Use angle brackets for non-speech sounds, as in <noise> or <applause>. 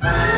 Bye. <laughs>